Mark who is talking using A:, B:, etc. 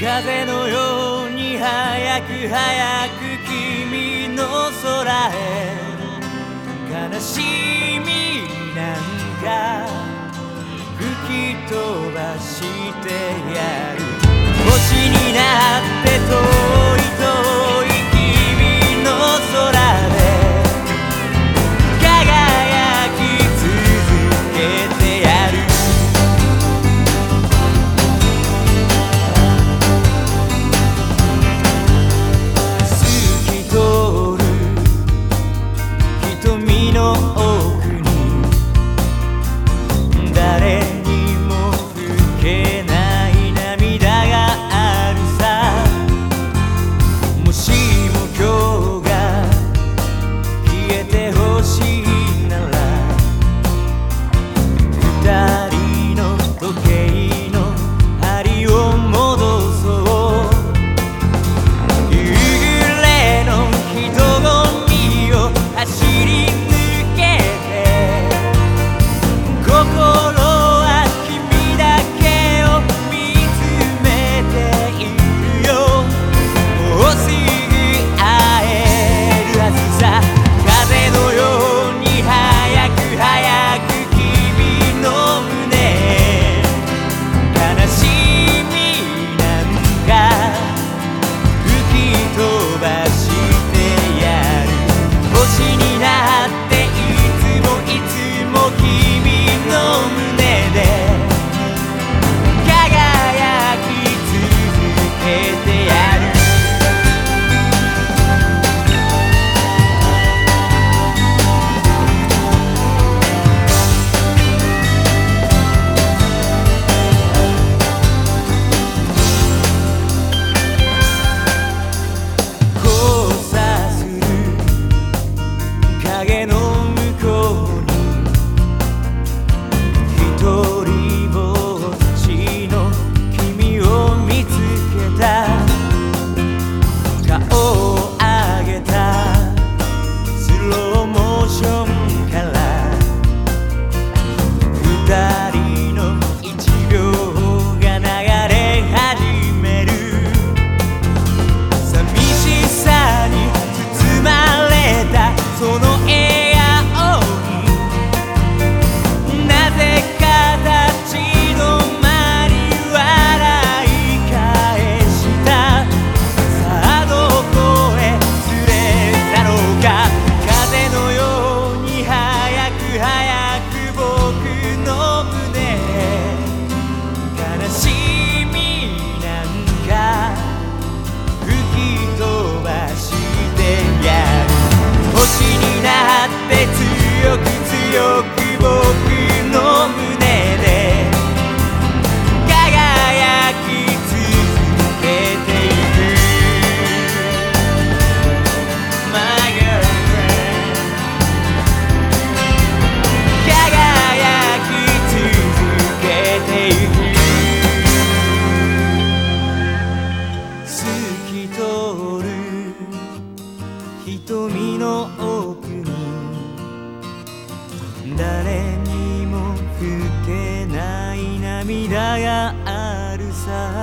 A: 風のように早く早く君の空へ。悲しい oh, oh. people. 誰にも拭けない涙があるさ。